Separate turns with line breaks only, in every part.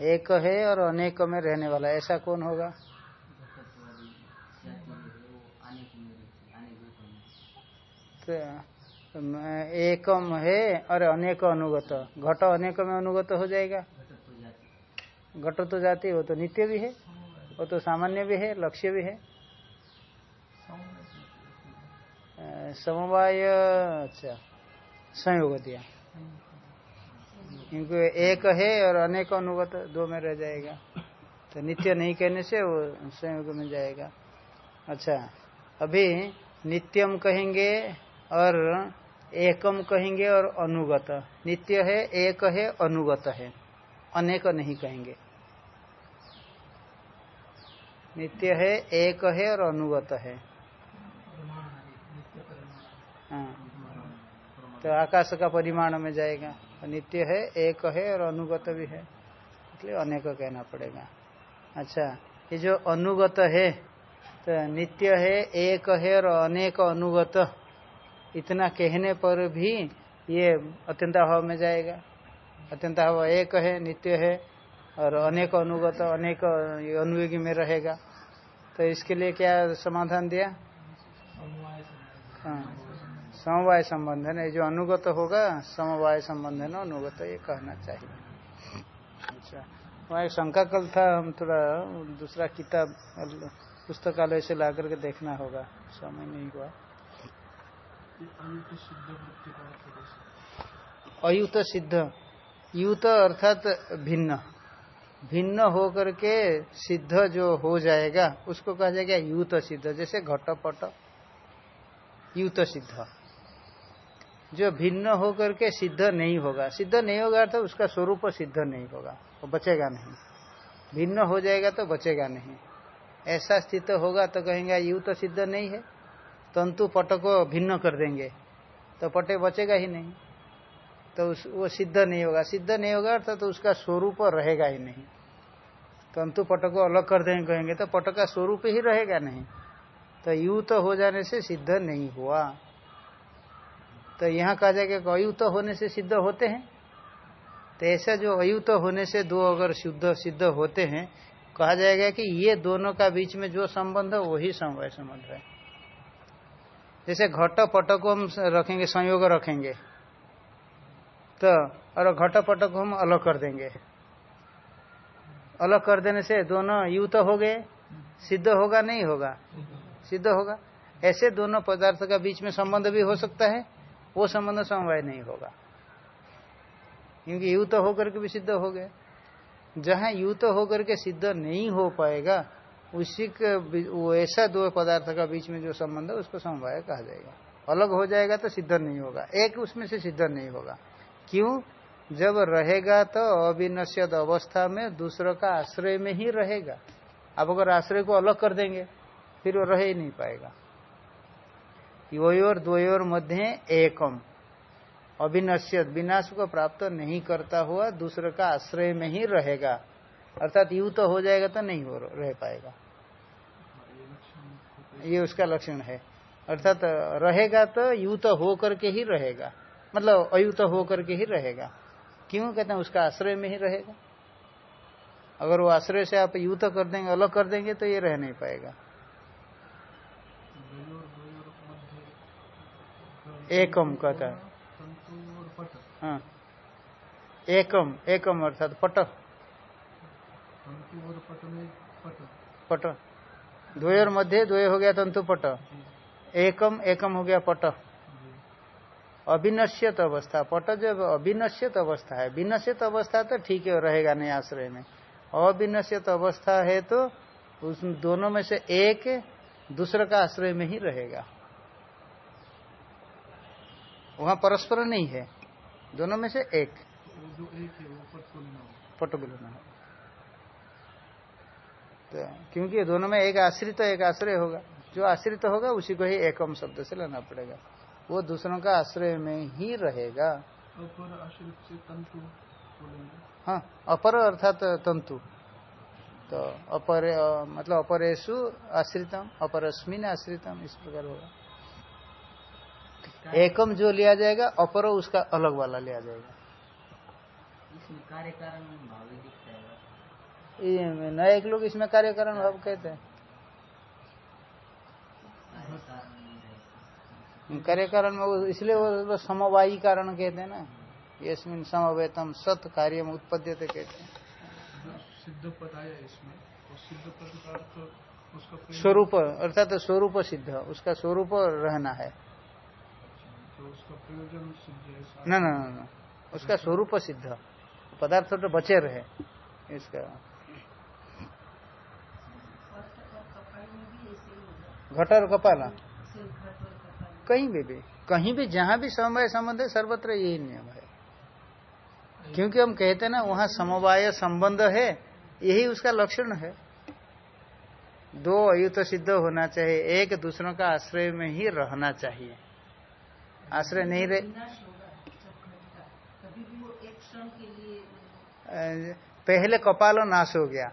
एक है और अनेक में रहने वाला ऐसा कौन होगा? तो एकम है और अनेक अनुगत। घट अनेक में अनुगत हो जाएगा। घट तो जाती, वो तो नित्य भी है, वो तो सामान्य भी है, लक्ष्य भी है। समवाय अच्छा संयोग दिया। क्योंकि एक है और अनेक अनुगत, दो में रह जाएगा। तो नित्य नहीं कहने से वो संयोग में जाएगा। अच्छा अभी नित्यम कहेंगे और एकम कहेंगे और अनुगत। नित्य है, एक है, अनुगत है। अनेक नहीं कहेंगे। नित्य है, एक है और अनुगत है। हाँ। तो आकाश का परिमाण में जाएगा। नित्य है, एक है और अनुगत भी है। इसलिए अनेक कहना पड़ेगा। अच्छा ये जो अनुगत है तो नित्य है, एक है और अनेक अनुगत, इतना कहने पर भी ये अत्यंताभाव में जाएगा। अत्यंत अत्यंताभाव एक है, नित्य है और अनेक अनुगत, अनेक अनुयोगी में रहेगा। तो इसके लिए क्या समाधान दिया? हाँ। समवाय संबंधन है जो अनुगत होगा समवाय संबंधन अनुगत ये कहना चाहिए। अच्छा वहाँ एक शंका कल था हम थोड़ा दूसरा किताब पुस्तकालय से ला करके देखना होगा समय नहीं हुआ। अयुत सिद्ध युत अर्थात भिन्न। भिन्न हो करके सिद्ध जो हो जाएगा उसको कहा जाएगा युत सिद्ध जैसे घटपट। युत सिद्ध। जो भिन्न होकर के सिद्ध नहीं होगा। सिद्ध नहीं होगा तो उसका स्वरूप सिद्ध नहीं होगा वो बचेगा नहीं। भिन्न हो जाएगा तो बचेगा नहीं। ऐसा स्थित होगा तो कहेंगे यू तो सिद्ध नहीं है तंतु पट को भिन्न कर देंगे। तो पटे बचेगा ही नहीं। तो उस, वो सिद्ध नहीं होगा। सिद्ध नहीं होगा अर्थात तो उसका स्वरूप रहेगा ही नहीं। तंतु पट को अलग कर देंगे कहेंगे तो पट का स्वरूप ही रहेगा नहीं। तो यू तो हो जाने से सिद्ध नहीं हुआ। तो यहाँ कहा जाएगा कि अयुत होने से सिद्ध होते हैं। तो ऐसा जो अयुत होने से दो अगर शुद्ध सिद्ध होते हैं, कहा जाएगा कि ये दोनों का बीच में जो संबंध है, वही समवाय संबंध है। जैसे घट पट को हम रखेंगे, संयोग रखेंगे तो और घट पट को हम अलग कर देंगे। अलग कर देने से दोनों युत हो गए, सिद्ध होगा, नहीं होगा? सिद्ध होगा। ऐसे दोनों पदार्थ का बीच में संबंध भी हो सकता है वो संबंध समवाय नहीं होगा। क्योंकि युत होकर के भी सिद्ध हो गए। जहाँ युत होकर के सिद्ध नहीं हो पाएगा, उसी के वो ऐसा दो पदार्थ का बीच में जो संबंध है, उसको समवाय कहा जाएगा। अलग हो जाएगा तो सिद्ध नहीं होगा। एक उसमें से सिद्ध नहीं होगा। क्यों? जब रहेगा तो अविनश्यत अवस्था में दूसरों का आश्रय में ही रहेगा। अब अगर आश्रय को अलग कर देंगे, फिर वो रह ही नहीं पाएगा। योर द्वयोर मध्य एकम। अविनश्यत, विनाश को प्राप्त नहीं करता हुआ दूसरे का आश्रय में ही रहेगा। अर्थात यू तो हो जाएगा तो नहीं हो रह पाएगा। ये उसका लक्षण है। अर्थात रहेगा तो यू तो हो करके ही रहेगा। मतलब अयुत हो करके ही रहेगा। क्यों? कहते हैं उसका आश्रय में ही रहेगा। अगर वो आश्रय से आप युत कर देंगे, अलग कर देंगे तो ये रह नहीं पाएगा। एकम कहता है। हाँ। एकम एकम अर्थात पट। पट। द्वयर मध्य द्वय हो गया तंतु पट। एकम एकम हो गया पट। अविनश्यत अवस्था। पट जब अविनश्यत अवस्था है, विनश्यत अवस्था तो ठीक है, रहेगा नहीं आश्रय में। अविनश्यत अवस्था है तो उस दोनों में से एक दूसरे का आश्रय में ही रहेगा। वहाँ परस्पर नहीं है। दोनों में से एक।
जो एक वो
पट बोलना है। तो क्योंकि दोनों में एक आश्रित तो एक आश्रय होगा। जो आश्रित तो होगा उसी को ही एकम शब्द से लेना पड़ेगा। वो दूसरों का आश्रय में ही रहेगा।
अपर आश्रित तंतु
हाँ अपर अर्थात तंतु। तो अपर मतलब अपरेशु आश्रितम अपरस्मिन आश्रितम इस प्रकार होगा। एकम जो लिया जाएगा अपर उसका अलग वाला लिया जाएगा।
इसमें कार्य कारण भाव दिखता
ये नए एक लोग इसमें कार्य कारण भाव कहते हैं।
कार्य कारण
में वो इसलिए वो वो समवायी कारण कहते हैं ना। यस्मिन समवेतम सत कार्य उत्पद्यते कहते हैं।
सिद्ध पद आया इसमें सिद्ध पद का
स्वरूप अर्थात स्वरूप सिद्ध उसका स्वरूप रहना है।
तो उसका प्रयोजन सिद्ध है
न न न, न उसका स्वरूप सिद्ध। पदार्थ तो बचे रहे इसका। घट और कपाल कहीं भी भी। कहीं भी जहाँ भी समवाय संबंध है सर्वत्र यही नियम है। क्योंकि हम कहते हैं ना वहाँ समवाय संबंध है यही उसका लक्षण है। दो अयुत सिद्ध होना चाहिए एक दूसरों का आश्रय में ही रहना चाहिए। आश्रय नहीं रहे। पहले कपाल नाश हो गया।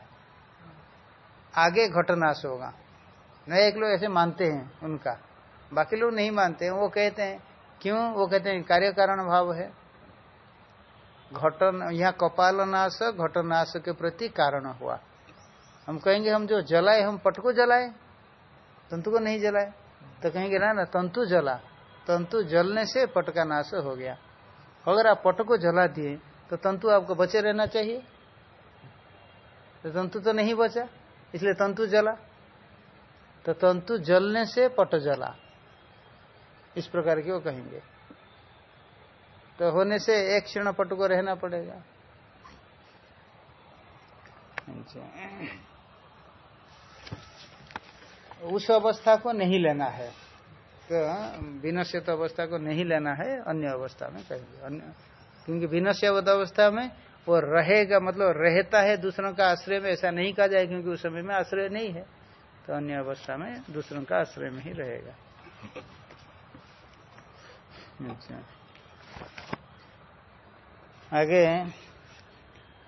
आगे घट नाश होगा। नए एक लोग ऐसे मानते हैं उनका। बाकी लोग नहीं मानते। हैं वो कहते हैं क्यों? वो कहते हैं कार्य कारण भाव है। घट यहाँ कपाल नाश घटनाश के प्रति कारण हुआ। हम कहेंगे हम जो जलाए हम पट को जलाए? तंतु को नहीं जलाए? तो कहेंगे ना ना तंतु जला। तंतु जलने से पट का नाश हो गया। अगर आप पट को जला दिए तो तंतु आपको बचे रहना चाहिए। तो तंतु तो नहीं बचा, इसलिए तंतु जला। तो तंतु जलने से पट जला। इस प्रकार की वो कहेंगे। तो होने से एक क्षण पट को रहना पड़ेगा। अच्छा। उस अवस्था को नहीं लेना है। विनश्यत अवस्था को नहीं लेना है, अन्य अवस्था में कहेंगे अन्य क्योंकि विनश्यवत अवस्था में वो रहेगा मतलब रहता है दूसरों का आश्रय में, ऐसा नहीं कहा जाए क्योंकि उस समय में आश्रय नहीं है। तो अन्य अवस्था में दूसरों का आश्रय में ही रहेगा। अच्छा। आगे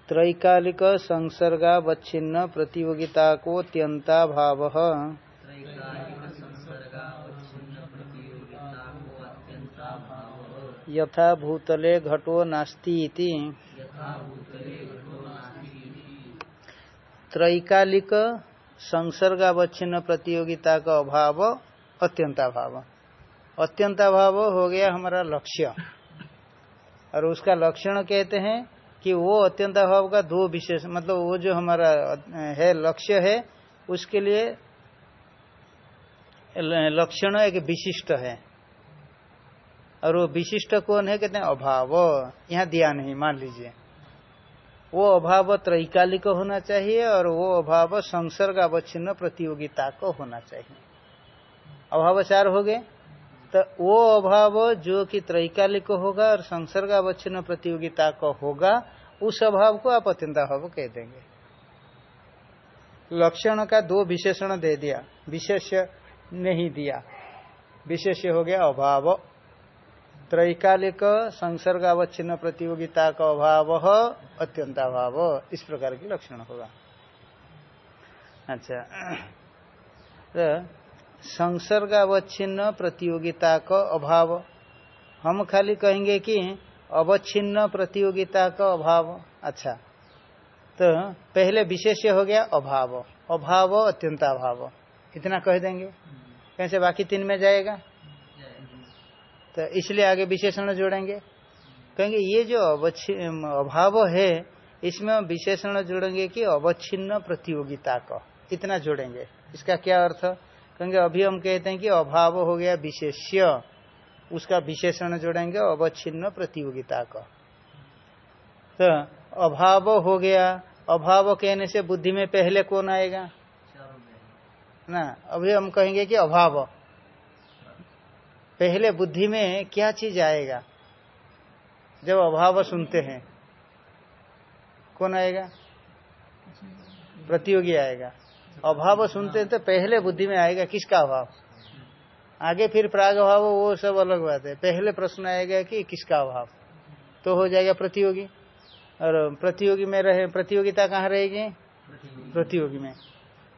त्रैकालिक संसर्गावच्छिन्न प्रतियोगिता को त्यंता भाव
त्रैकालिक संसर्गावच्छिन्न प्रतियोगिता को अत्यंता भाव
यथा भूतले घटो नास्ती त्रैकालिक संसर्गावच्छिन्न प्रतियोगिता का अभाव अत्यंताभाव अत्यंताभाव हो गया हमारा लक्ष्य। और उसका लक्षण कहते हैं कि वो अत्यंताभाव का दो विशेष मतलब वो जो हमारा, है, लक्ष्य है, उसके लिए लक्षण एक विशिष्ट है। और वो विशिष्ट कौन है? कहते हैं, अभाव। यहाँ दिया नहीं, मान लीजिए। वो अभाव त्रैकालिक होना चाहिए और वो अभाव संसर्ग अवच्छिन्न प्रतियोगिता को होना चाहिए। अभाव चार हो गए? तो वो अभाव जो कि त्रैकालिक होगा और संसर्ग अवच्छिन्न प्रतियोगिता को होगा, उस अभाव को आप अत्यंताभाव कह देंगे। लक्षण का दो विशेषण दे दिया। विशेष नहीं दिया। विशेष हो गया अभाव। त्रैकालिक संसर्ग अवच्छिन्न प्रतियोगिता का अभाव अत्यंत अभाव इस प्रकार की लक्षण होगा। अच्छा। तो संसर्ग अवच्छिन्न प्रतियोगिता का अभाव। हम खाली कहेंगे कि अवच्छिन्न प्रतियोगिता का अभाव। अच्छा। तो पहले विशेष हो गया अभाव। अभाव अत्यंत अभाव इतना कह देंगे। कैसे बाकी तीन में जाएगा? तो इसलिए आगे विशेषण जोड़ेंगे। कहेंगे ये जो अभाव है इसमें हम विशेषण जोड़ेंगे कि अवच्छिन्न प्रतियोगिता का। इतना जोड़ेंगे। इसका क्या अर्थ? कहेंगे अभी हम कहते हैं कि अभाव हो गया विशेष्य। उसका विशेषण जोड़ेंगे अवच्छिन्न प्रतियोगिता का। तो अभाव हो गया। अभाव कहने से बुद्धि में पहले कौन आएगा? ना अभी हम कहेंगे कि अभाव। पहले बुद्धि में क्या चीज़ आएगा? जब अभाव सुनते हैं। कौन आएगा? प्रतियोगी आएगा। अभाव सुनते हैं तो पहले बुद्धि में आएगा किसका अभाव? आगे फिर प्राग अभाव, वो सब अलग बात है। पहले प्रश्न आएगा कि किसका अभाव? तो हो जाएगा प्रतियोगी। और प्रतियोगी में रहे, प्रतियोगिता कहाँ रहेगी? प्रतियोगी में।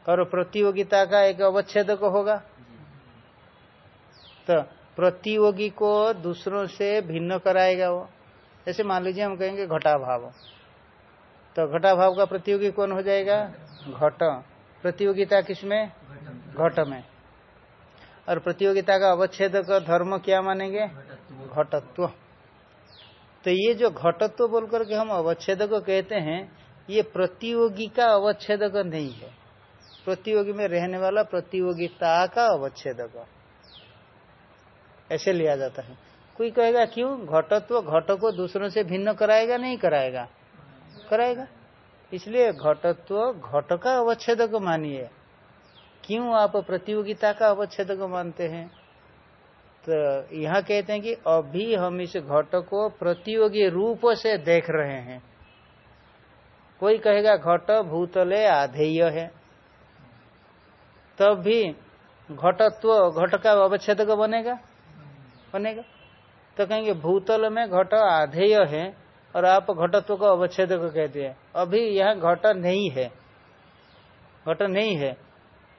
और प्रतियोगिता का एक अवच्छेद होगा। तो प्रतियोगी को दूसरों से भिन्न कराएगा वो। जैसे मान लीजिए हम कहेंगे घटाभाव तो घटाभाव का प्रतियोगी कौन हो जाएगा? घट। प्रतियोगिता किसमें? घट में। और प्रतियोगिता का अवच्छेद का धर्म क्या मानेंगे? घटत्व। तो ये जो घटत्व बोल करके हम अवच्छेद को कहते हैं, ये प्रतियोगी का अवच्छेद नहीं है। प्रतियोगी में रहने वाला प्रतियोगिता का अवच्छेद। ऐसे लिया जाता है। कोई कहेगा, क्यों? घटत्व घट को दूसरों से भिन्न कराएगा, नहीं कराएगा? कराएगा। इसलिए घटत्व घट का अवच्छेद को मानिए। क्यों आप प्रतियोगिता का अवच्छेद को मानते हैं? तो यहाँ कहते हैं कि अभी हम इस घट को प्रतियोगी रूप से देख रहे हैं। कोई कहेगा, घट भूतले आधेय है। तब भी घटत्व, घट का अवच्छेद बनेगा। बनेगा। तो कहेंगे, भूतल में घट आधेय है और आप घटत्व को अवच्छेद को कहते हैं। अभी यहाँ घट नहीं है। घट नहीं है।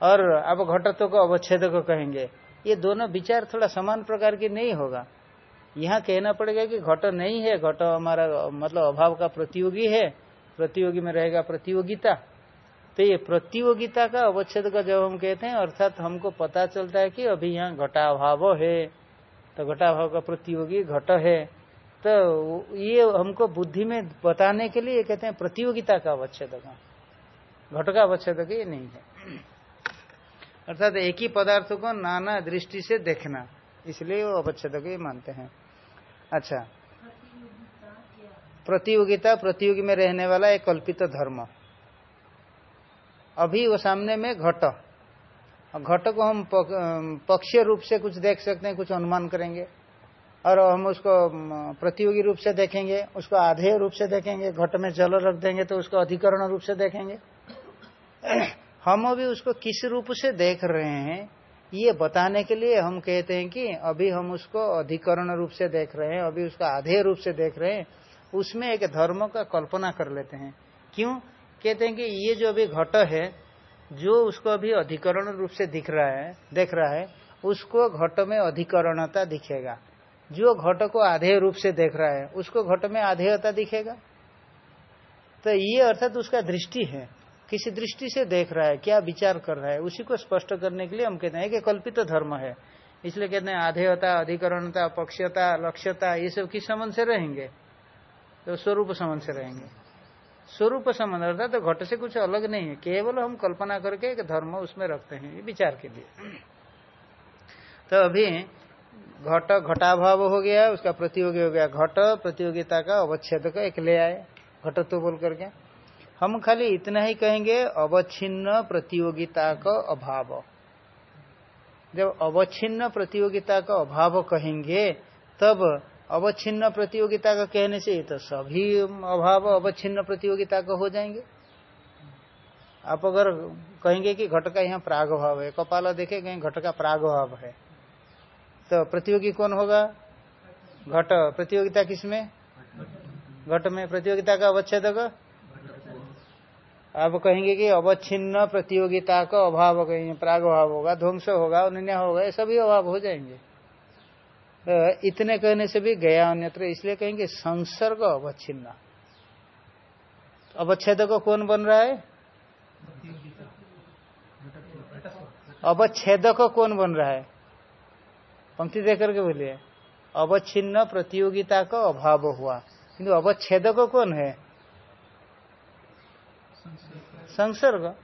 और आप घटत्व को अवच्छेद को कहेंगे। ये दोनों विचार थोड़ा समान प्रकार की नहीं होगा। यहाँ कहना पड़ेगा कि घट नहीं है। घट हमारा मतलब अभाव का प्रतियोगी है। प्रतियोगी में रहेगा प्रतियोगिता। तो ये प्रतियोगिता का अवच्छेद का जब हम कहते हैं, अर्थात हमको पता चलता है कि अभी यहाँ घटाभाव है। तो घटाभाव का प्रतियोगी घट है। तो ये हमको बुद्धि में बताने के लिए कहते हैं प्रतियोगिता का अवच्छेद घट का अवच्छेद ये नहीं है। अर्थात एक ही पदार्थ को नाना दृष्टि से देखना, इसलिए वो अवच्छेद ये मानते हैं। अच्छा। प्रतियोगिता, प्रतियोगी में रहने वाला एक कल्पित धर्म। अभी वो सामने में घट। घट को हम पक्षीय रूप से कुछ देख सकते हैं, कुछ अनुमान करेंगे। और हम उसको प्रतियोगी रूप से देखेंगे, उसको आधेय रूप से देखेंगे, घट में जल रख देंगे तो उसको अधिकरण रूप से देखेंगे। हम अभी उसको किस रूप से देख रहे हैं, ये बताने के लिए हम कहते हैं कि अभी हम उसको अधिकरण रूप से देख रहे हैं, अभी उसका आधेय रूप से देख रहे हैं, उसमें एक धर्म का कल्पना कर लेते हैं। क्यों? कहते हैं कि ये जो अभी घट है जो उसको अभी अधिकरण रूप से दिख रहा है, देख रहा है, उसको घट में अधिकरणता दिखेगा। जो घट को आधेय रूप से देख रहा है, उसको घट में आधेयता दिखेगा। तो ये अर्थात उसका दृष्टि है। किसी दृष्टि से देख रहा है, क्या विचार कर रहा है, उसी को स्पष्ट करने के लिए हम कहते हैं कि कल्पित तो धर्म है। इसलिए कहते हैं, आधेयता, अधिकरणता, पक्षता, लक्ष्यता, ये सब किस संबंध से रहेंगे? तो स्वरूप संबंध से रहेंगे। स्वरूप संबंध, अर्थात तो घट से कुछ अलग नहीं है। केवल हम कल्पना करके एक धर्म उसमें रखते हैं विचार के लिए। तो अभी घट, घटाभाव हो गया, उसका प्रतियोगी हो गया। घट, प्रतियोगिता का अवच्छेद का एक ले आए घटत्व तो बोल करके। हम खाली इतना ही कहेंगे, अवच्छिन्न प्रतियोगिता का अभाव। जब अवच्छिन्न प्रतियोगिता का अभाव कहेंगे, तब अवच्छिन्न प्रतियोगिता का कहने से तो सभी अभाव अवच्छिन्न प्रतियोगिता का हो जाएँगे। आप अगर कहेंगे कि घट का यहाँ प्राग भाव है, कपाला देखे कहीं घट का प्राग भाव है। तो प्रतियोगी कौन होगा? घट। प्रतियोगिता किसमें घट में प्रतियोगिता का अवच्छेद का आप कहेंगे कि अवच्छिन्न प्रतियोगिता का अभाव कहेंगे प्राग अभाव होगा, ध्वंस होगा, अन्य होगा, ये सभी अभाव हो जाएँगे। इतने कहने से भी गया अन्यत्र, इसलिए कहेंगे संसर्ग अवच्छिन्न। अवच्छेद को कौन बन रहा है? अवच्छेद को कौन बन रहा है? पंक्ति देख करके बोलिए। अवच्छिन्न प्रतियोगिता का अभाव हुआ। किंतु अवच्छेद को कौन है? संसर्ग।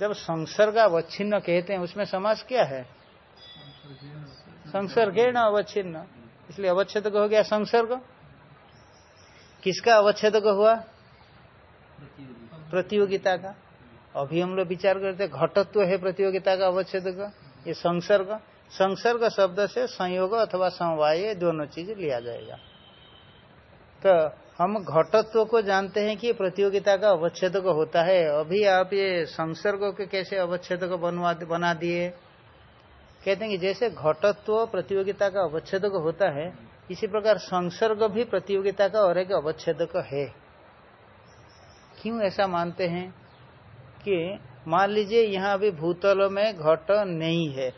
जब संसर्ग अवच्छिन्न कहते हैं, उसमें समास क्या है? संसर्गेण अवच्छिन्न? इसलिए अवच्छेद हो गया संसर्ग। किसका अवच्छेद हुआ? प्रतियोगिता का। अभी हम लोग विचार करते घटत्व है प्रतियोगिता का अवच्छेद ये संसर्ग। संसर्ग शब्द से संयोग अथवा समवाय दोनों चीज़ लिया जाएगा। तो हम घटत्व को जानते हैं कि प्रतियोगिता का अवच्छेद होता है। अभी आप ये संसर्ग के कैसे अवच्छेद बनवा, बना दिए? कहते हैं कि जैसे घटत्व प्रतियोगिता का अवच्छेद होता है, इसी प्रकार संसर्ग भी प्रतियोगिता का और एक अवच्छेद है। क्यों ऐसा मानते हैं कि मान लीजिए यहाँ अभी भूतल में घट नहीं है।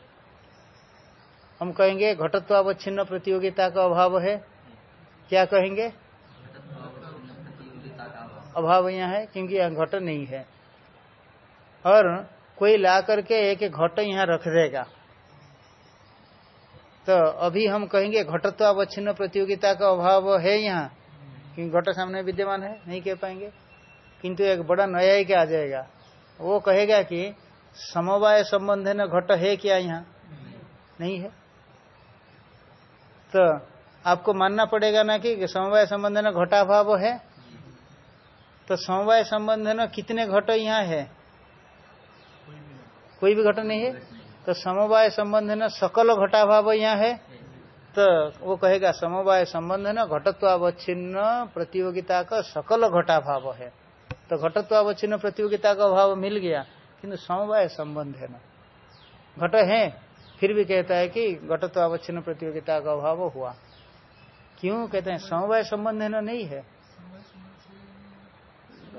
हम कहेंगे घटत्व अवच्छिन्न प्रतियोगिता का अभाव है। क्या कहेंगे?
अभाव
यहाँ है क्योंकि यहाँ घट नहीं है। और कोई ला करके एक घट यहाँ रख देगा। तो अभी हम कहेंगे घटत्व अवच्छिन्न प्रतियोगिता का अभाव है यहाँ। क्योंकि घट सामने विद्यमान है, नहीं कह पाएँगे। किंतु एक बड़ा नया न्यायिक आ जाएगा। वो कहेगा कि समवाय संबंध न घट है क्या यहाँ? नहीं है। तो आपको मानना पड़ेगा ना कि समवाय संबंध न घटाभाव है। तो समवाय संबंध न कितने घट यहाँ है? कोई भी घट नहीं है। तो समवाय संबंध न सकल घटाभाव यहाँ है। तो वो कहेगा समवाय संबंध न घटत्वावच्छिन्न प्रतियोगिता का सकल घटाभाव है। तो घटत्वावच्छिन्न प्रतियोगिता का अभाव मिल गया, किंतु समवाय संबंध है ना। घट है, फिर भी कहता है कि घटत्वावच्छिन्न प्रतियोगिता का अभाव हुआ। क्यों? कहते हैं समवाय संबंध है ना नहीं है।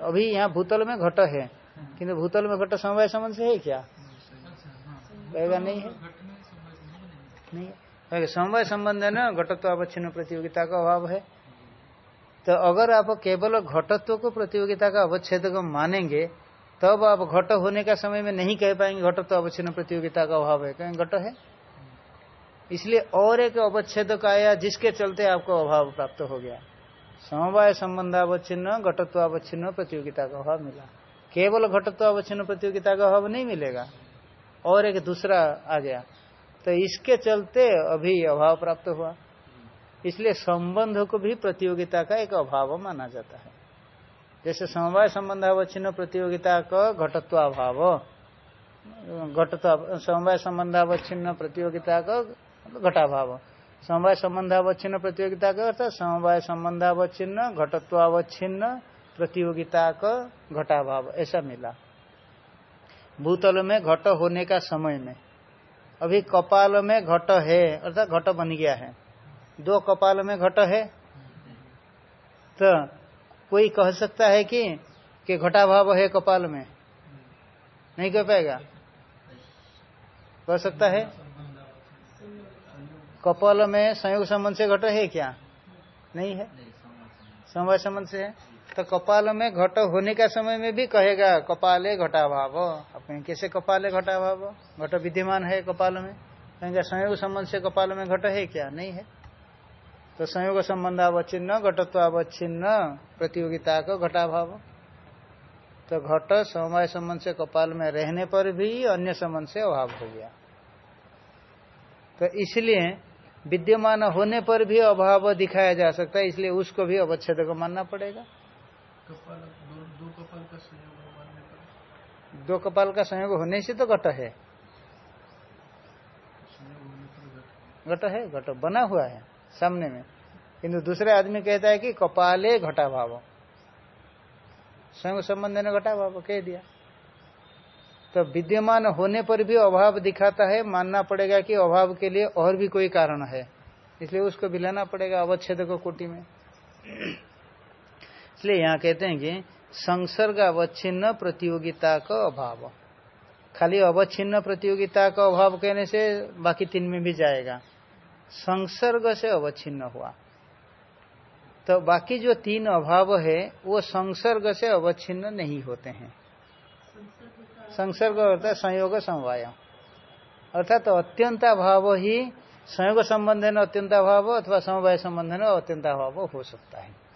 अभी यहाँ भूतल में घट है, किंतु भूतल में घट समवाय संबंध से है क्या? कहेगा नहीं है। नहीं समवाय संबंध है ना, घटत्व अवच्छिन्न प्रतियोगिता का अभाव है। तो अगर आप केवल घटत्व को प्रतियोगिता का अवच्छेद को मानेंगे, तब आप घट होने का समय में नहीं कह पाएँगे, घटत्व अवच्छिन्न प्रतियोगिता का अभाव है। कहेंगे घट है? इसलिए और एक अवच्छेद का आया, जिसके चलते आपको अभाव प्राप्त हो गया। समवाय संबंध संबंधावच्छिन्न घटत्वावच्छिन्न प्रतियोगिता का अभाव मिला। केवल घटत्वावच्छिन्न प्रतियोगिता का अभाव नहीं मिलेगा। और एक दूसरा आ गया। तो इसके चलते अभी अभाव प्राप्त हुआ। इसलिए संबंध को भी प्रतियोगिता का एक अभाव माना जाता है। जैसे समवाय संबंधावच्छिन्न प्रतियोगिता का घटत्वाभाव। घटत्व समवाय संबंधावच्छिन्न प्रतियोगिता का घटाभाव। समवाय संबंधावच्छिन्न प्रतियोगिता का अर्थात समवाय संबंधावच्छिन्न घटत्वावच्छिन्न प्रतियोगिता का घटाभाव। ऐसा मिला। भूतल में घट होने का समय में। अभी कपाल में घट है अर्थात घट बन गया है। दो कपाल में घट है। तो कोई कह सकता है कि कि घटाभाव है कपाल में? नहीं कह पाएगा? कह सकता है? कपाल में संयोग संबंध से घट है क्या? नहीं है? समवाय संबंध से है? तो कपाल में घट होने का समय में भी कहेगा, कपाले घटाभाव। आप कहें कैसे कपाले घटाभाव? घट विद्यमान है कपाल में? कहेंगे, संयोग संबंध से कपाल में घट है क्या? नहीं है। तो संयोग संबंध अवच्छिन्न घटत्वावच्छिन्न प्रतियोगिता का घटाभाव। तो घट समवाय संबंध से कपाल में रहने पर भी अन्य संबंध से अभाव हो गया। तो इसलिए विद्यमान होने पर भी अभाव दिखाया जा सकता है, इसलिए उसको भी अवच्छेद को मानना पड़ेगा।
कपाल दो, दो कपाल का संयोग मानने पर
दो कपाल का संयोग होने से तो घट है।
घट
है। घट बना हुआ है सामने में। किंतु दूसरे आदमी कहता है कि कपाले घटा भाव संयोग संबंध ने घटा भाव कह दिया। तो विद्यमान होने पर भी अभाव दिखाता है मानना पड़ेगा कि अभाव के लिए और भी कोई कारण है। इसलिए उसको भी लेना पड़ेगा अवच्छेद को कोटि में। इसलिए यहाँ कहते हैं कि संसर्ग अवच्छिन्न प्रतियोगिता का अभाव। खाली अवच्छिन्न प्रतियोगिता का अभाव कहने से बाकी तीन में भी जाएगा। संसर्ग से अवच्छिन्न हुआ। तो बाकी जो तीन अभाव है, वो संसर्ग से अवच्छिन्न नहीं होते हैं। संसर्ग है संयोग समवाय अर्थात तो अत्यंत अभाव ही संयोग संबंध है न अत्यंताभाव अथवा समवाय संबंध है न अत्यंताभाव हो सकता है।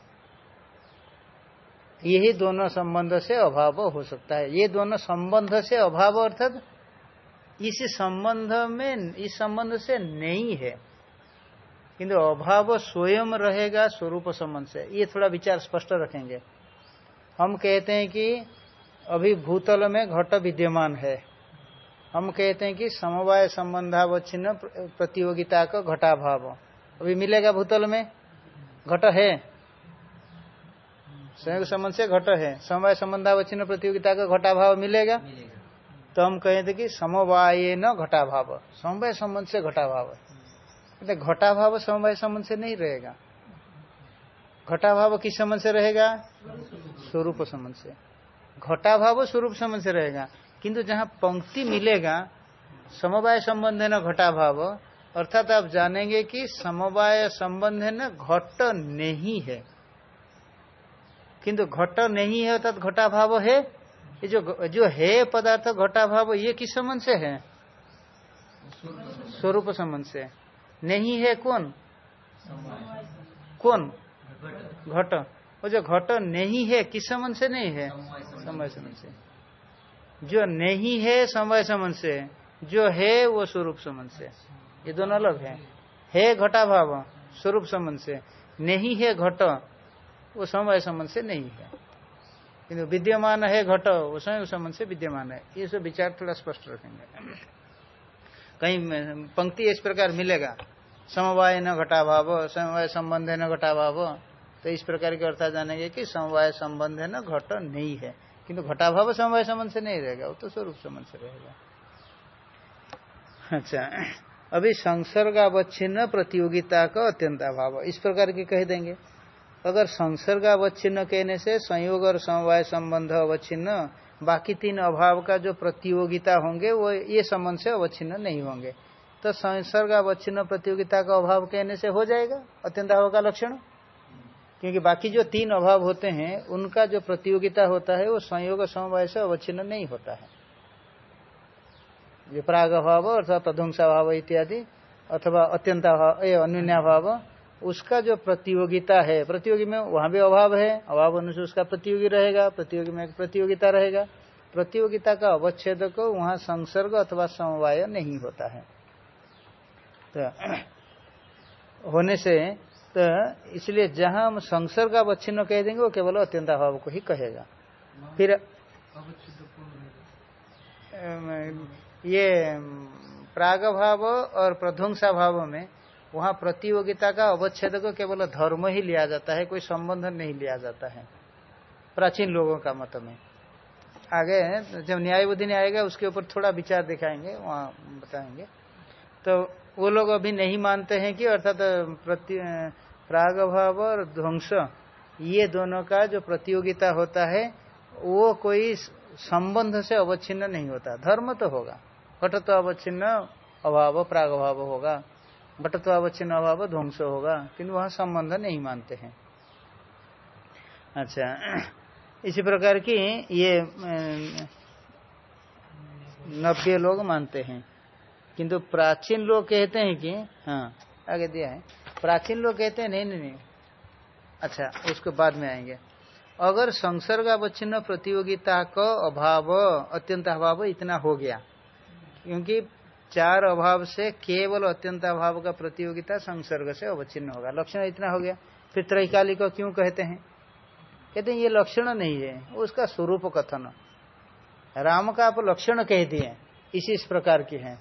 यही दोनों संबंध से अभाव हो सकता है। ये दोनों संबंध से अभाव अर्थात इस संबंध में, इस संबंध से नहीं है। किंतु अभाव स्वयं रहेगा स्वरूप संबंध से। ये थोड़ा विचार स्पष्ट रखेंगे। हम कहते हैं कि अभी भूतल में घट विद्यमान है। हम कहते हैं कि समवाय संबंधावच्छिन्न प्रतियोगिता का घटाभाव। अभी मिलेगा भूतल में? घट है। संयोग संबंध से घट है समवाय संबंधावच्छिन्न प्रतियोगिता का घटाभाव मिलेगा।
मिलेगा।
तो हम कहे थे कि समवाय न घटाभाव समवाय संबंध से घटाभाव। है घटाभाव समवाय संबंध से नहीं रहेगा। घटाभाव किस संबंध से रहेगा? स्वरूप संबंध से। घटाभाव स्वरूप संबंध से रहेगा। किंतु जहाँ पंक्ति मिलेगा समवाय संबंध है न घटाभाव अर्थात आप जानेंगे कि समवाय संबंध है ना घट नहीं है। किंतु घट नहीं है, अर्थात घटा भाव है। ये जो जो है पदार्थ घटा भाव ये किस संबंध से है? स्वरूप संबंध से। नहीं है कौन? कौन? घट। वो जो घट नहीं है, किस संबंध से नहीं है? समय संबंध से। जो नहीं है, समय संबंध से। जो है, वो स्वरूप संबंध से। ये दोनों अलग है। है घटा भाव स्वरूप संबंध से। नहीं है घट वो समय संबंध से नहीं है। किंतु विद्यमान है, घट, वो स्वयं संबंध से विद्यमान है। ये सब विचार थोड़ा स्पष्ट रखेंगे। कहीं पंक्ति इस प्रकार मिलेगा। समवाय न घटा भाव समवाय संबंध है न घटा भाव तो इस प्रकार के अर्थ जानेंगे कि समवाय संबंध है न घट नहीं है। किंतु घटाभाव समवाय संबंध से नहीं रहेगा, वो तो स्वरूप संबंध से रहेगा। अच्छा अभी संसर्ग अवच्छिन्न प्रतियोगिता का अत्यंत अभाव। इस प्रकार की कह देंगे। अगर संसर्ग अवच्छिन्न कहने से संयोग और समवाय संबंध अवच्छिन्न, बाकी तीन अभाव का जो प्रतियोगिता होंगे, वो ये संबंध से अवच्छिन्न नहीं होंगे। तो संसर्ग अवच्छिन्न प्रतियोगिता का अभाव कहने से हो जाएगा, अत्यंत अभाव का लक्षण? क्योंकि बाकी जो तीन अभाव होते हैं, उनका जो प्रतियोगिता होता है, वो संयोग समवाय से अवच्छिन्न नहीं होता है। जो प्राग अभाव अर्थात अध्वंसाभाव इत्यादि, अथवा अत्यंत अन्योन्याभाव उसका जो प्रतियोगिता है, प्रतियोगी में वहाँ भी अभाव है, अभाव अनुसार उसका प्रतियोगी रहेगा, प्रतियोगी में प्रतियोगिता रहेगा। प्रतियोगिता का अवच्छेद को वहाँ संसर्ग अथवा समवाय नहीं होता है। तो होने से तो इसलिए जहाँ हम संसर्ग अवच्छिन्न कह देंगे, वो केवल अत्यंत अभाव को ही कहेगा। फिर ये प्राग भाव और प्रध्वंसा भाव में वहाँ प्रतियोगिता का अवच्छेद को केवल धर्म ही लिया जाता है, कोई संबंध नहीं लिया जाता है, प्राचीन लोगों का मत में। आगे, जब न्याय बुद्धि आएगा, उसके ऊपर थोड़ा विचार दिखाएँगे, वहाँ बताएँगे। तो वो लोग अभी नहीं मानते हैं कि अर्थात प्रति प्राग भाव और ध्वंस, ये दोनों का जो प्रतियोगिता होता है, वो कोई संबंध से अवच्छिन्न नहीं होता। धर्म तो होगा घटत्व अवच्छिन्न, अभाव, प्राग भाव होगा। घटत्व अवच्छिन्न अभाव ध्वंस होगा किन्तु वहाँ संबंध नहीं मानते हैं। अच्छा इसी प्रकार की ये नब्बे लोग मानते हैं। किंतु प्राचीन लोग कहते हैं कि हाँ आगे दिया है। प्राचीन लोग कहते हैं, नहीं नहीं नहीं। अच्छा उसके बाद में आएँगे। अगर संसर्ग अवच्छिन्न प्रतियोगिता का अभाव, अत्यंत अभाव इतना हो गया, क्योंकि चार अभाव से केवल अत्यंत अभाव का प्रतियोगिता संसर्ग से अवच्छिन्न होगा। लक्षण इतना हो गया। फिर त्रैकाली को क्यों कहते हैं? कहते हैं, ये लक्षण नहीं है, उसका स्वरूप कथन। राम का आप लक्षण कह दिए, इसी इस प्रकार की है।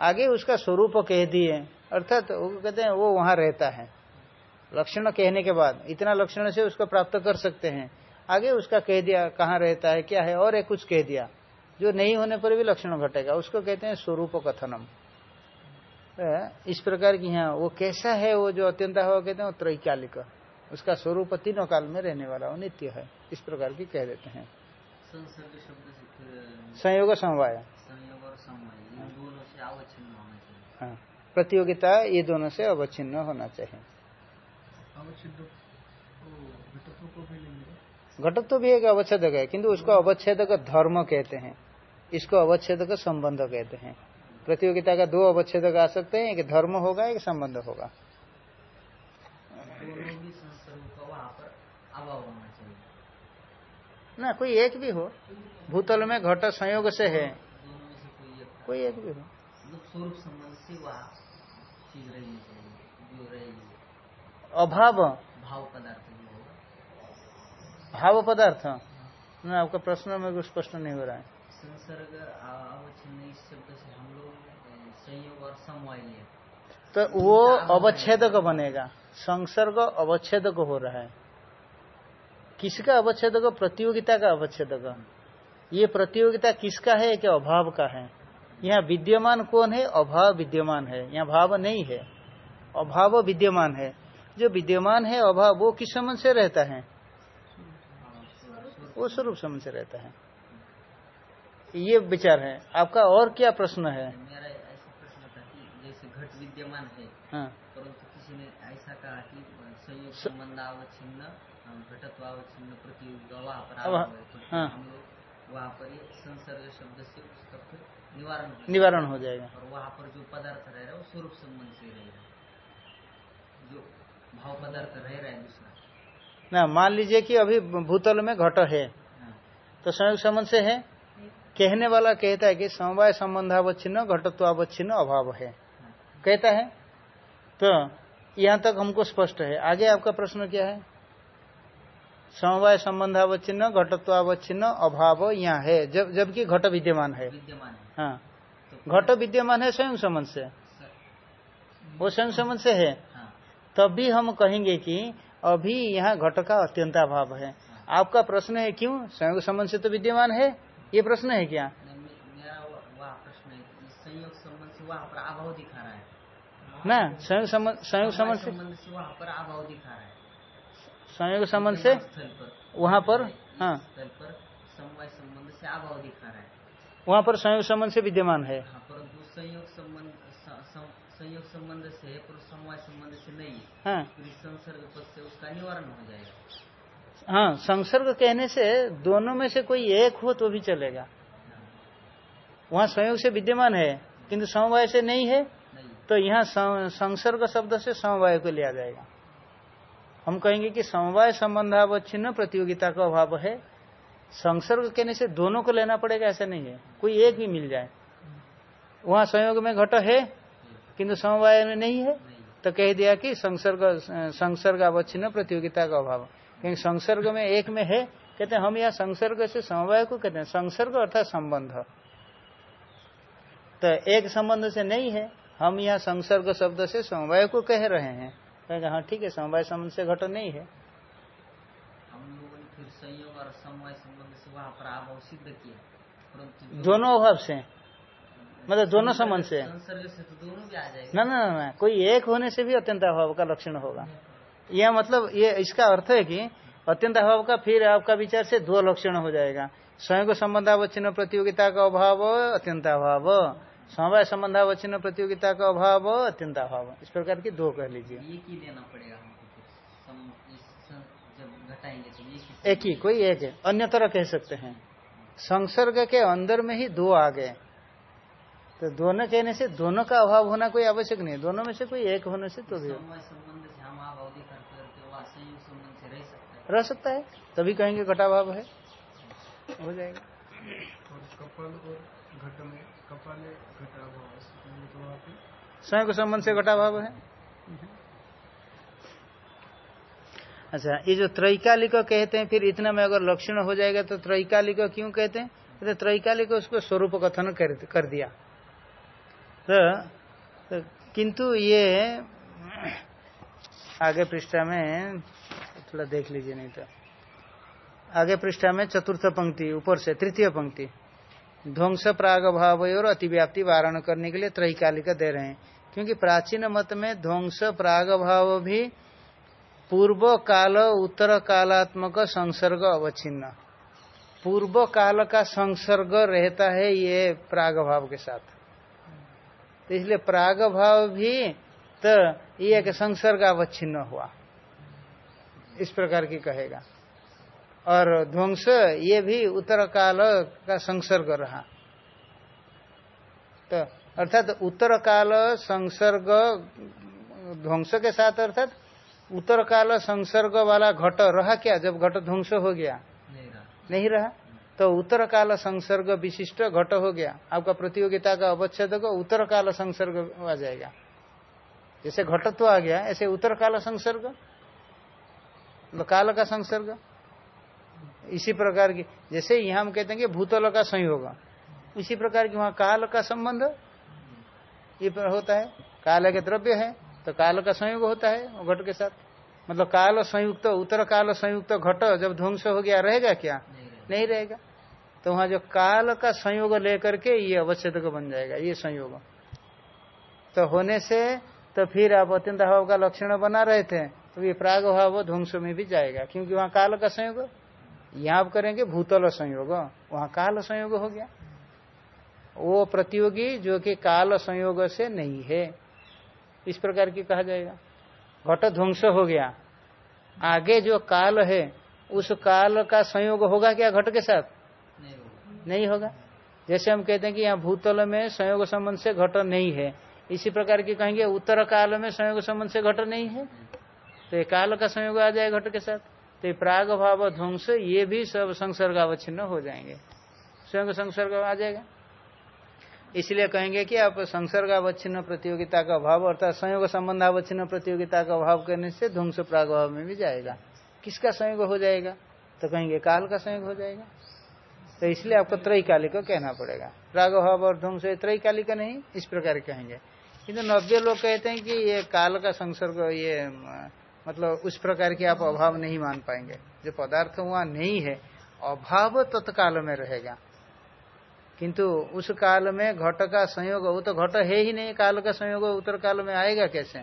आगे उसका स्वरूप कह दिए, अर्थात वो कहते हैं, वो वहाँ रहता है। लक्षण कहने के बाद, इतना लक्षण से उसको प्राप्त कर सकते हैं। आगे उसका कह दिया, कहाँ रहता है, क्या है? और एक कुछ कह दिया। जो नहीं होने पर भी लक्षण घटेगा। उसको कहते हैं स्वरूप कथनम इस प्रकार की यहाँ वो कैसा है वो जो अत्यंत हुआ कहते हैं त्रैकालिक। उसका स्वरूप तीनों काल में रहने वाला वो नित्य है। इस प्रकार की कह देते हैं। संयोग समवाय। हाँ। प्रतियोगिता ये दोनों से अवच्छिन्न होना चाहिए। घटक तो भी एक अवच्छेदक है किंतु उसको अवच्छेदक धर्म कहते हैं। इसको अवच्छेदक संबंध कहते हैं। प्रतियोगिता का दो अवच्छेद आ सकते हैं, एक धर्म होगा, एक संबंध होगा। ना, कोई एक भी हो। भूतल में घट संयोग से है। कोई एक भी हो। अभाव। भाव पदार्थ। भाव पदार्थ न, आपका प्रश्न में स्पष्ट नहीं हो रहा है। संसर्ग अवच्छिन्न इस शब्द से हम लोग संयोग और समवाय तो वो अवच्छेदक बनेगा। संसर्ग अवच्छेदक हो रहा है। किसका अवच्छेदक प्रतियोगिता का अवच्छेदक ये प्रतियोगिता किसका है? कि अभाव का है? यहाँ विद्यमान कौन है? अभाव विद्यमान है। यहाँ भाव नहीं है। अभाव विद्यमान है। जो विद्यमान है अभाव वो किस समझ से रहता है? वो स्वरूप समझ से रहता है। ये विचार है। आपका और क्या प्रश्न है?
मेरा ऐसा प्रश्न था कि जैसे घट विद्यमान है
हाँ।
परंतु किसी ने ऐसा कहा कि संयोग संबंध अवच्छिन्न घटत्व अवच्छिन्न प्रतियोगिता वहाँ पर है। हम लोग वहाँ पर संसर्ग शब्द से उसका फिर निवारण हो
निवारण हो जाएगा।
और वहाँ पर जो पदार्थ रह रहा है वो स्वरूप संबंध से रहेगा जो भाव पदार्थ रह रहा है दूसरा।
ना मान लीजिए कि अभी भूतल में घट है
हाँ।
तो संयोग संबंध से है? कहने वाला कहता है कि समवाय संबंधावच्छिन्न घटत्वावच्छिन्न अभाव है।
हाँ
कहता है? तो यहाँ तक हमको स्पष्ट है। आगे आपका प्रश्न क्या है? समवाय संबंधावच्छिन्न घटत्वावच्छिन्न अभाव यहाँ है। जब जबकि घट विद्यमान है।
हाँ। तो
घट विद्यमान है स्वयं संबंध से। वो स्वयं संबंध से है।
हाँ।
तब भी हम कहेंगे कि अभी यहाँ घट का अत्यंताभाव है। आपका प्रश्न है क्यों? संयोग संबंध से तो विद्यमान है। ये प्रश्न है क्या?
प्रश्न है संयोग संबंध से वहाँ पर अभाव दिखा रहा है।
ना संयोग संबंध संयोग संबंध से
वहाँ पर अभाव दिखा रहा है।
संयोग संबंध से? वहाँ पर? हाँ।
स्थल पर समवाय संबंध से अभाव दिखा रहा है।
वहाँ पर संयोग संबंध से विद्यमान है।
हाँ परंतु संयोग संबंध संयोग संबंध से है पर समवाय संबंध से नहीं है।
हाँ।
संसर्ग पद से उसका निवारण हो जाएगा।
हाँ संसर्ग कहने से दोनों में से कोई एक हो तो भी चलेगा।
हाँ,
वहाँ संयोग से विद्यमान है किंतु समवाय से नहीं है तो यहाँ संसर्ग शब्द से समवाय को लिया जाएगा। हम कहेंगे कि समवाय संबंधावच्छिन्न प्रतियोगिता का अभाव है। संसर्ग कहने से दोनों को लेना पड़ेगा ऐसा नहीं है। कोई एक भी मिल जाए। वहाँ संयोग में घट है किंतु समवाय में नहीं है तो कह दिया कि संसर्ग संसर्ग अवच्छिन्न प्रतियोगिता का अभाव। क्योंकि संसर्ग में एक में है कहते हैं हम यहाँ संसर्ग से समवाय को कहते हैं संसर्ग अर्थात संबंध। तो एक संबंध से नहीं है हम यहाँ संसर्ग शब्द से समवाय को कह रहे हैं। कहेंगे हाँ ठीक है समवाय संबंध से घट नहीं है।
हम लोगों ने फिर संयोग और समवाय संबंध से वहाँ पर अभाव सिद्ध किया
दोनों अभाव से मतलब दोनों संबंध से।
संसर्ग से तो दोनों भी आ जाएगा।
ना ना ना ना कोई एक होने से भी अत्यंत अभाव का लक्षण होगा। यह मतलब ये इसका अर्थ है कि अत्यंत अभाव का फिर आपका विचार से दो लक्षण हो जाएगा। स्वयं को संबंधावच्छिन्न प्रतियोगिता का अभाव अत्यंत अभाव। समवाय संबंधावच्छिन्न प्रतियोगिता का अभाव अत्यंत अभाव। इस प्रकार की दो कह लीजिए।
एक ही तो
कोई एक है। अन्य तरह कह सकते हैं। संसर्ग के अंदर में ही दो आ गए। तो दोनों कहने से दोनों का अभाव होना कोई आवश्यक नहीं दोनों में से कोई एक होने से तो भी हो।
रह सकता है।
रह सकता है। तभी कहेंगे घटाभाव है। हो जाएगा।
ऐसे कहेंगे तो
स्वयं संबंध से घटाभाव है। अच्छा ये जो त्रैकालिक कहते हैं फिर इतना में अगर लक्षण हो जाएगा तो त्रैकालिक क्यों कहते हैं? तो त्रैकालिक उसको स्वरूप कथन कर, कर दिया। तो, तो किंतु ये आगे पृष्ठा में थोड़ा देख लीजिए नहीं तो। आगे पृष्ठा में चतुर्थ पंक्ति ऊपर से तृतीय पंक्ति। ध्वंस प्राग भाव और अतिव्याप्ति वारण करने के लिए त्रैकालिका दे रहे हैं। क्योंकि प्राचीन मत में ध्वंस प्राग भाव भी पूर्व काल उत्तर कालात्मक संसर्ग अवच्छिन्न। पूर्व काल का संसर्ग रहता है ये प्राग भाव के साथ। तो इसलिए प्राग भाव भी तो ये एक संसर्ग अवच्छिन्न हुआ। इस प्रकार की कहेगा। और ध्वंस ये भी उत्तर काल का संसर्ग रहा। तो अर्थात उत्तर काल संसर्ग ध्वंस के साथ अर्थात उत्तर काल संसर्ग वाला घट रहा क्या? जब घट ध्वंस हो गया।
नहीं रहा।
नहीं रहा। तो उत्तर काल संसर्ग विशिष्ट घट हो गया। आपका प्रतियोगिता का अवच्छेद को उत्तर काल संसर्ग आ जाएगा। जैसे घटत्व आ गया ऐसे उत्तर काल संसर्ग काल का संसर्ग। इसी प्रकार की जैसे यहाँ हम कहते हैं कि भूतल का संयोग। इसी प्रकार की वहाँ काल का संबंध ये होता है। काल के द्रव्य है तो काल का संयोग होता है घट के साथ। मतलब काल संयुक्त उत्तर काल संयुक्त घट जब ध्वंस हो गया रहेगा क्या?
नहीं
रहेगा। तो वहाँ जो काल का संयोग लेकर के ये अवच्छेद बन जाएगा, ये संयोग। तो होने से तो फिर आप अत्यंत अभाव का लक्षण बना रहे थे तो ये प्राग भाव ध्वंस में भी जाएगा, क्योंकि वहाँ काल का संयोग। यहाँ आप करेंगे भूतल संयोग, वहाँ काल संयोग हो गया। वो प्रतियोगी जो कि काल संयोग से नहीं है, इस प्रकार की कहा जाएगा। घट ध्वंस हो गया। आगे जो काल है, उस काल का संयोग होगा क्या घट के साथ?
नहीं होगा।
जैसे हम कहते हैं कि यहाँ भूतल में संयोग संबंध से घट नहीं है। इसी प्रकार की कहेंगे, उत्तर काल में संयोग संबंध से घट नहीं है। तो ये काल का संयोग आ जाए घट के साथ। तो ये प्राग भाव ध्वंस, ये भी सब संसर्ग अवच्छिन्न हो जाएँगे। स्वयं संसर्ग आ जाएगा। इसलिए कहेंगे कि आप संसर्ग अवच्छिन्न प्रतियोगिता का अभाव अर्थात संयोग संबंध अवच्छिन्न प्रतियोगिता का अभाव करने से ध्वंस प्राग भाव में भी जाएगा। किसका संयोग हो जाएगा? तो कहेंगे, काल का संयोग हो जाएगा। तो इसलिए आपको त्रैकालिक कहना पड़ेगा। प्रागभाव और ध्वंस त्रैकालिक नहीं, इस प्रकार कहेंगे। किंतु नब्बे लोग कहते हैं कि ये काल का संसर्ग, ये मतलब उस प्रकार की आप अभाव नहीं मान पाएँगे। जो पदार्थ वहाँ नहीं है, अभाव तत्काल में रहेगा। किंतु उस काल में घट का संयोग, वो तो घट है ही नहीं, काल का संयोग उत्तर काल में आएगा कैसे?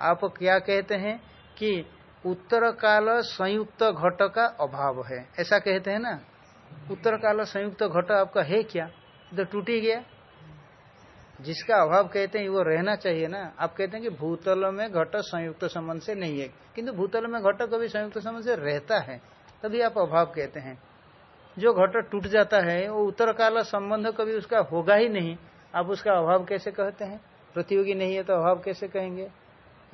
आप क्या कहते हैं कि उत्तर काल संयुक्त घट का अभाव है? ऐसा कहते हैं ना? उत्तर काल संयुक्त घट आपका है क्या? तो टूट ही गया। जिसका अभाव कहते हैं, वो रहना चाहिए ना। आप कहते हैं कि भूतल में घट संयुक्त संबंध से नहीं है। किंतु भूतल में घट कभी संयुक्त संबंध से रहता है, तभी आप अभाव कहते हैं। जो घट टूट जाता है, वो उत्तर काल संबंध कभी उसका होगा ही नहीं। आप उसका अभाव कैसे कहते हैं? प्रतियोगी नहीं है तो अभाव कैसे कहेंगे?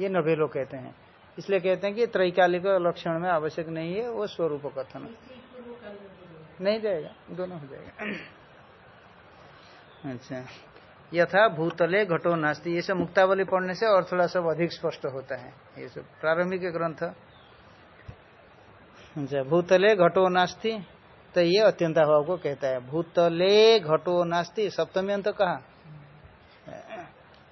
ये नब्बे कहते हैं। इसलिए कहते हैं कि त्रैकालिक लक्षण में आवश्यक नहीं है, वो स्वरूप कथन। नहीं जाएगा, दोनों हो जाएगा। अच्छा। यथा भूतले घटो नास्ती, ये सब मुक्तावली पढ़ने से और थोड़ा सब अधिक स्पष्ट होता है। ये सब प्रारंभिक ग्रंथ। अच्छा भूतले घटो नास्ती तो ये अत्यंताभाव को कहता है। भूतले घटो नास्ती, सप्तमी अंत कहा?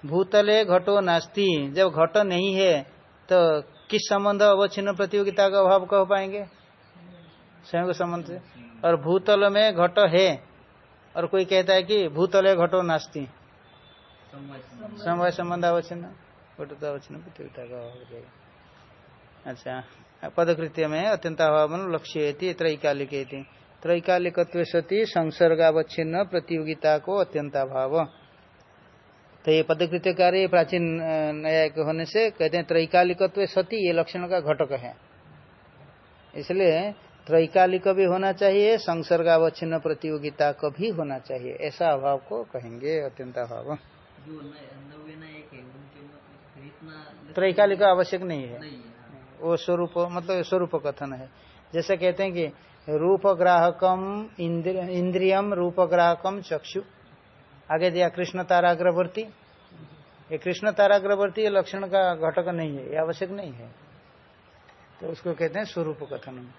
भूतले घटो नास्ती, जब घट नहीं है तो किस संबंध अवच्छिन्न प्रतियोगिता का अभाव कह पाएँगे? स्वयं संबंध से? और भूतल में घट है। और कोई कहता है कि भूतले घटो नास्ती।
समवाय संबंध
अवच्छिन्न। घट अभाव जाएगा अच्छा पदकृत्य में अत्यंताभाव लक्ष्य त्रैकालिक त्रैकालिक सती संसर्गावच्छिन्न प्रतियोगिता को अत्यंताभाव तो ये पदकृत्य कार्य प्राचीन न्यायिक होने से कहते हैं त्रैकालिकत्व सती ये लक्षण का घटक है। इसलिए त्रैकालिक भी होना चाहिए, संसर्गावच्छिन्न प्रतियोगिता का भी होना चाहिए। ऐसा अभाव को कहेंगे अत्यंत अभाव। त्रैकालिक आवश्यक नहीं हाँ। वो स्वरूप मतलब स्वरूप कथन है। जैसे कहते हैं कि रूप ग्राहकम इंद्रियम रूप ग्राहकम चक्षु। आगे दिया कृष्ण ताराग्रवर्ती। ये कृष्ण ताराग्रवर्ती लक्षण का घटक नहीं है, ये आवश्यक नहीं है। तो उसको कहते हैं स्वरूप कथन।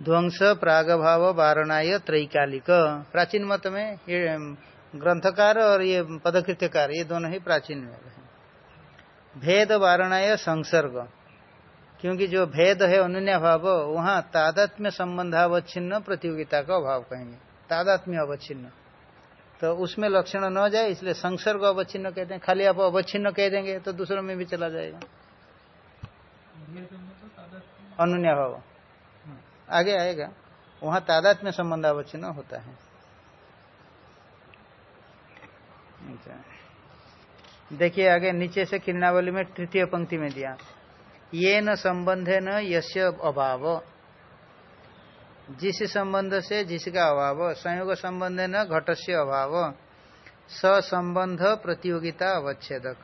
ध्वंस, प्रागभाव, वारणाय, त्रैकालिक। प्राचीन मत में ये ग्रंथकार और ये पदकृत्यकार, ये दोनों ही प्राचीन में है भेद, वारणाय, संसर्ग। क्योंकि जो भेद है अनन्या भाव वहाँ तादात्म्य संबंधावच्छिन्न प्रतियोगिता का अभाव कहेंगे। तादात्म्य अवच्छिन्न। तो उसमें लक्षण न जाए, इसलिए संसर्ग अवच्छिन्न कहते हैं। खाली आप अवच्छिन्न कह देंगे तो दूसरों में भी चला जाएगा। अनन्या भाव आगे आएगा। वहाँ तादात्म्य संबंध अवच्छिन्न होता है। अच्छा। देखिए, आगे नीचे से किरणावली में तृतीय पंक्ति में दिया। ये न संबंधे न यश्य अभाव। जिस संबंध से जिसका अभाव, संयोग संबंध न घट अभाव संबंध प्रतियोगिता अवच्छेदक।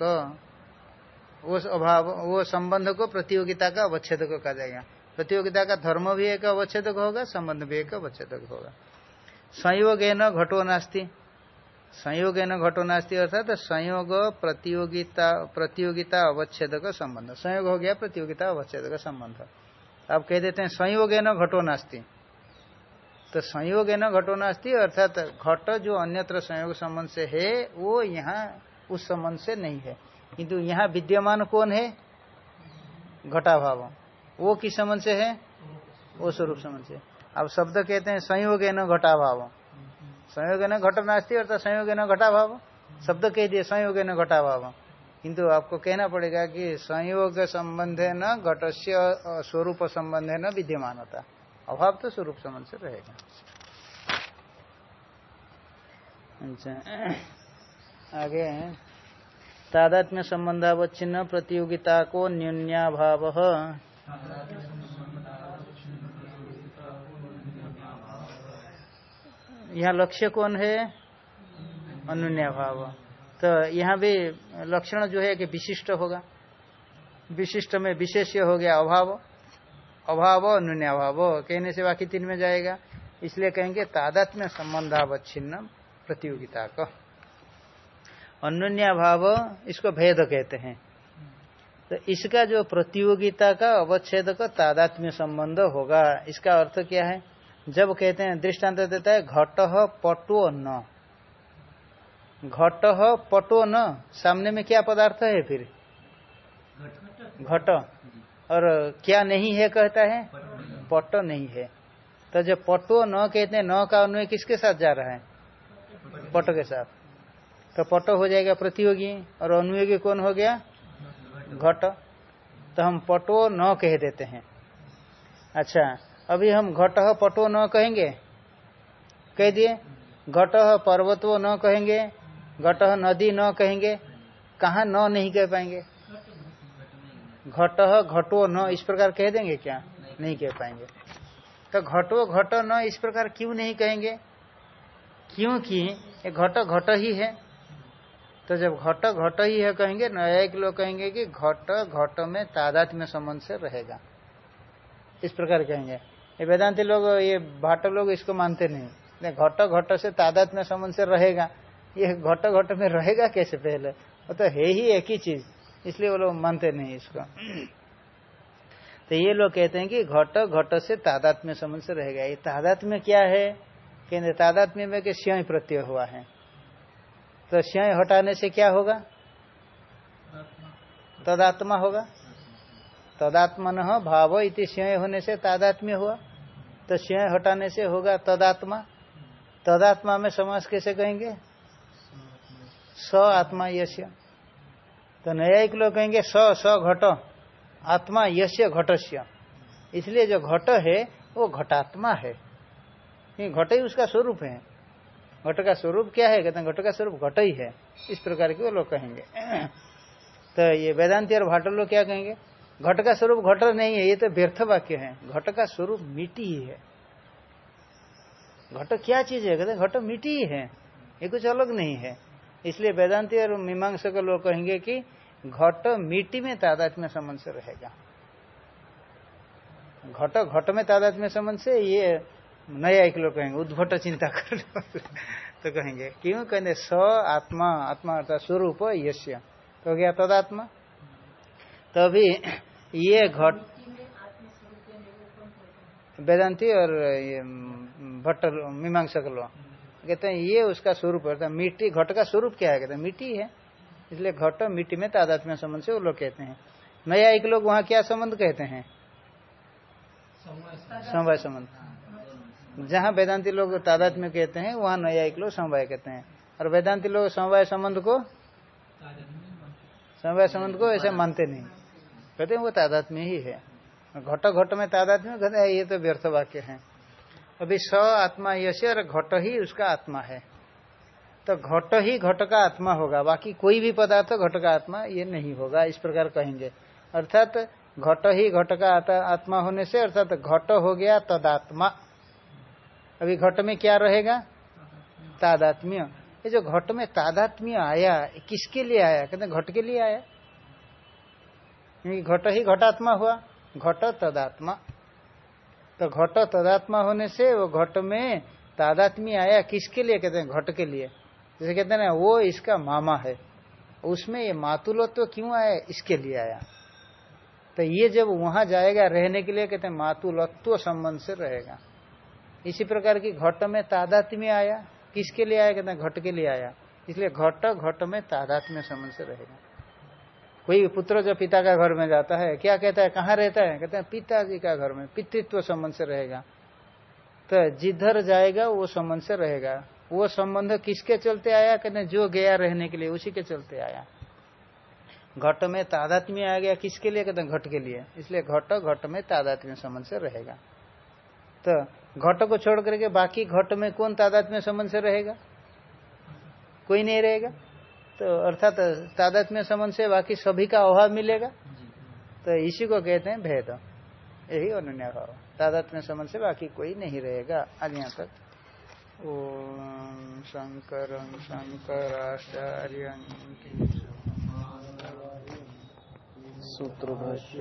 वो अभाव, वो संबंध को प्रतियोगिता का अवच्छेदक कहा जाएगा। प्रतियोगिता का धर्म भी एक अवच्छेदक होगा, संबंध भी एक अवच्छेदक होगा। संयोग न घटो नास्ती। संयोग न घटो नास्ती अर्थात संयोग प्रतियोगिता प्रतियोगिता अवच्छेद का संबंध। संयोग हो गया, प्रतियोगिता अवच्छेद का संबंध। आप कह देते हैं संयोग न घटो नास्ती। तो संयोग है न घटो नास्ती अर्थात घट जो अन्यत्र संयोग संबंध से है, वो यहाँ उस संबंध से नहीं है। किंतु यहाँ विद्यमान कौन है? घटाभाव। वो किस संबंध से है? वो स्वरूप संबंध से। अब शब्द कहते हैं संयोग न घटाभाव। संयोग न घट नास्ती अर्थात संयोग न घटाभाव। शब्द कह दिए संयोग न घटाभाव। किंतु आपको कहना पड़ेगा कि संयोग संबंध है न घट स्वरूप संबंध है न होता अभाव तो स्वरूप संबंध से रहेगा। अच्छा। आगे तादात्म्य संबंधावच्छिन्न प्रतियोगिता को न्यून्याभाव। यहाँ लक्ष्य कौन है? अनुन्याभाव। तो यहाँ भी लक्षण जो है कि विशिष्ट होगा। विशिष्ट में विशेष्य हो गया अभाव। अभाव अनुन्याभाव कहने से बाकी तीन में जाएगा। इसलिए कहेंगे तादात्म्य संबंधावच्छिन्न प्रतियोगिता का। अनुन्याभाव इसको भेद कहते हैं। तो इसका जो प्रतियोगिता का अवच्छेद का तादात्म्य संबंध होगा, इसका अर्थ क्या है? जब कहते हैं, दृष्टांत देता है, घट पटो न। घट पटो न, सामने में क्या पदार्थ है फिर? घट। और क्या नहीं है कहता है? पट नहीं है। तो जब पटो न कहते हैं, न का अन्वय किसके साथ जा रहा है? पट के साथ। तो पट हो जाएगा प्रतियोगी और अनुयोगी कौन हो गया? घट। तो हम पटो न कह देते हैं। अच्छा अभी हम घट पटो न कहेंगे? कह दिए, घट पर्वतो न कहेंगे, घट नदी न कहेंगे, कहा न नहीं कह पाएँगे? घट घटो न इस प्रकार कह देंगे क्या? नहीं कह पाएँगे। तो घटो घट न इस प्रकार क्यों नहीं कहेंगे? क्योंकि घट घट ही है। तो जब घट घट ही है कहेंगे नया एक लोग कहेंगे कि घट घट में तादात में संबंध से रहेगा। इस प्रकार कहेंगे। ये वेदांति लोग, ये भाट लोग इसको मानते नहीं। घट घट से तादात में संबंध से रहेगा। ये घट घट में रहेगा कैसे पहले? वो तो है ही एक ही चीज़। इसलिए वो लोग मानते नहीं इसको। तो ये लोग कहते हैं कि घट घट से तादात्म्य संबंध से रहेगा। ये तादात्म्य क्या है? कहते तादात्म्य में के स्वयं प्रत्यय हुआ है। तो स्वयं हटाने से क्या होगा? तदात्मा होगा। तदात्मन भाव इति स्वयं होने से तादात्म्य हुआ। तो स्वयं हटाने से होगा तदात्मा। तदात्मा में समास कैसे कहेंगे? स आत्मा यश्य तो न्यायिक लोग कहेंगे स स घट। आत्मा यश्य घटस्य। इसलिए जो घट है, वो घटात्मा है। घट ही उसका स्वरूप है। घट का स्वरूप क्या है? कहते हैं घट का स्वरूप घट ही है। इस प्रकार के वो लोग कहेंगे। तो ये वेदांति और भाट लोग क्या कहेंगे? घट का स्वरूप घट नहीं है, ये तो व्यर्थ वाक्य है। घट का स्वरूप मिट्टी ही है। घट क्या चीज़ है? कहते घट मिट्टी ही है। ये कुछ अलग नहीं है। इसलिए वेदांति और मीमांसक लोग कहेंगे कि घट मिट्टी में तादात में संबंध से रहेगा। घट घट में तादात में संबंध से ये नया एक लोग कहेंगे उद्भट चिंता कर तो कहेंगे क्यों? कहेंगे स आत्मा आत्मा अर्थात स्वरूप यश्य तो गया तदात्मा। तो ये घट वेदांति और ये भट्ट मीमांसक लोग। कहते हैं ये उसका स्वरूप है। मिट्टी घट का स्वरूप क्या है? कहते हैं मिट्टी है। इसलिए घट मिट्टी में तादात्म्य संबंध से वो लोग कहते हैं। नया एक लोग वहाँ क्या संबंध कहते हैं? समवाय संबंध। जहाँ वेदांति लोग तादात में कहते हैं, वहाँ नया एक लोग समवाय कहते हैं। और वेदांति लोग समवाय संबंध को समवाय संबंध को ऐसे मानते नहीं। कहते वो तादात में ही है। घट घट में तादात में कहते हैं, ये तो व्यर्थ वाक्य है। अभी स आत्मा यश और घट ही उसका आत्मा है। तो घट ही घट का आत्मा होगा। बाकी कोई भी पदार्थ घट का आत्मा ये नहीं होगा, इस प्रकार कहेंगे। अर्थात घट ही घट का आत्मा होने से अर्थात घट हो गया तदात्मा। अभी घट में क्या रहेगा? तादात्म्य। ये जो घट में तादात्म्य आया किसके लिए आया? कहते घट के लिए आया। क्योंकि घट ही घटात्मा हुआ। घट तदात्मा। तो घट तदात्मा होने से वो घट में तादात्म्य आया किसके लिए? कहते हैं, घट के लिए। जैसे कहते हैं ना, वो इसका मामा है। उसमें ये मातुलत्व क्यों आया? इसके लिए आया। तो ये जब वहाँ जाएगा रहने के लिए, कहते हैं, मातुलत्व संबंध से रहेगा। इसी प्रकार की घट में तादात्म्य आया। किसके लिए आया? कहते घट के लिए आया। इसलिए घट घट में तादात्म्य समझ से रहेगा। कोई पुत्र जो पिता का घर में जाता है, क्या कहता है, कहाँ रहता है? कहते हैं, पिताजी का घर में, पितृत्व संबंध से रहेगा। तो जिधर जाएगा, वो संबंध से रहेगा। वो संबंध किसके चलते आया? कहते जो गया रहने के लिए, उसी के चलते आया। घट में तादात्म्य आ गया किसके लिए? कहते हैं, घट के लिए। इसलिए घट घट में तादात्म्य संबंध से रहेगा। तो घट को छोड़ करके बाकी घट में कौन तादात्म्य संबंध से रहेगा? कोई नहीं रहेगा। तो अर्थात तादात्म्य संबंध से बाकी सभी का अभाव मिलेगा। तो इसी को कहते हैं भेद। यही अनन्या भाव। तादात्म्य संबंध से बाकी कोई नहीं रहेगा। आज यहाँ तक। ओम शंकर शंकराचार्य सूत्र भाष्य